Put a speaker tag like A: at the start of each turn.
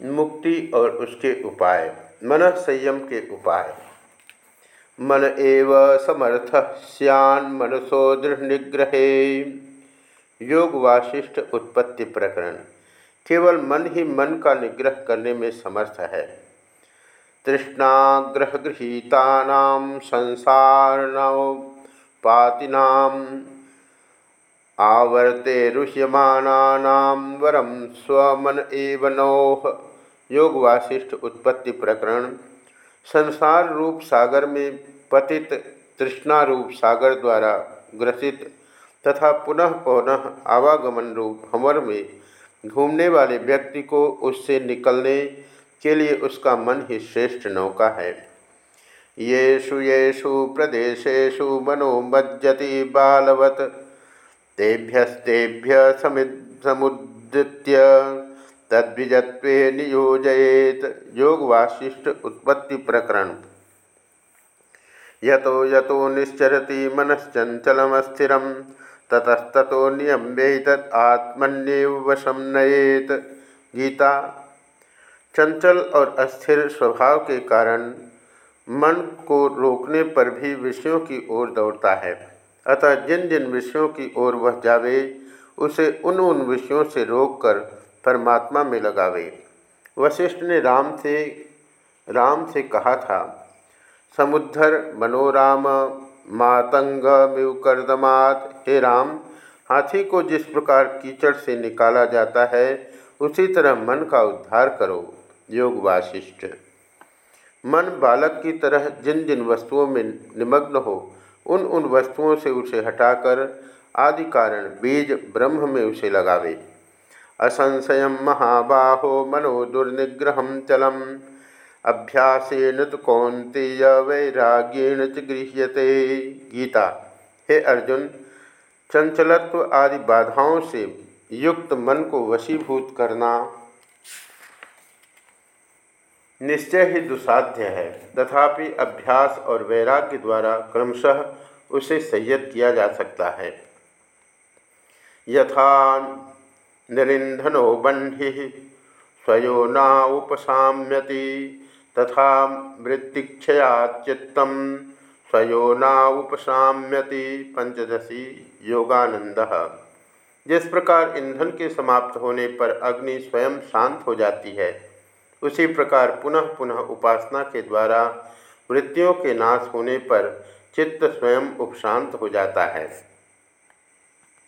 A: मुक्ति और उसके उपाय। मन संयम के उपाय। मन एव समर्थ सियान मनसो दृढ़ निग्रहे। योग वाशिष्ठ उत्पत्ति प्रकरण। केवल मन ही मन का निग्रह करने में समर्थ है। तृष्णाग्रह गृहीता संसार पातिनाम आवर्ते ऋष्यमाणानां वरम स्वमन एव नौह योग वासिष्ठ उत्पत्ति प्रकरण। संसार रूप सागर में पतित तृष्णा रूप सागर द्वारा ग्रसित तथा पुनः पुनः आवागमन रूप हमर में घूमने वाले व्यक्ति को उससे निकलने के लिए उसका मन ही श्रेष्ठ नौका है। येषु येषु प्रदेशेषु मनोमज्जति बालवत। तेभ्यस्तेभ्य समुद्रित्य तद्विजत्व नियोजयेत। योग वाशिष्ठ उत्पत्ति प्रकरण यतो यतो निश्चरति मनश्चंचलमस्थिर ततस्तो नियम्येत आत्मन्येव नयेत। गीता। चंचल और अस्थिर स्वभाव के कारण मन को रोकने पर भी विषयों की ओर दौड़ता है। अतः जिन जिन विषयों की ओर वह जावे, उसे उन उन विषयों से रोककर परमात्मा में लगावे। वशिष्ठ ने राम से राम से कहा था, समुद्धर मनोराम, मातंग मिवकर्दमात, हे राम, हाथी को जिस प्रकार कीचड़ से निकाला जाता है, उसी तरह मन का उद्धार करो, योग वाशिष्ठ। मन बालक की तरह जिन जिन वस्तुओं में निमग्न हो उन उन वस्तुओं से उसे हटाकर आदि कारण बीज ब्रह्म में उसे लगावे। असंशय महाबाहो मनो दुर्निग्रह चलम। अभ्यासेन तो कौंतेय वैराग्येण च गृह्यते। गीता। हे अर्जुन, चंचलत्व आदि बाधाओं से युक्त मन को वशीभूत करना। निश्चय ही दुसाध्य है। तथापि अभ्यास और वैराग्य द्वारा क्रमशः उसे संयत किया जा सकता है। यथा निरिंधनो बंधि स्वयो न उपसाम्यति तथा मृत्तिक्षयाचित्तम स्वयो न उपसाम्यति पंचदशी योगानंद जिस प्रकार ईंधन के समाप्त होने पर अग्नि स्वयं शांत हो जाती है उसी प्रकार पुनः पुनः उपासना के द्वारा वृत्तियों के नाश होने पर चित्त स्वयं उपशांत हो जाता है।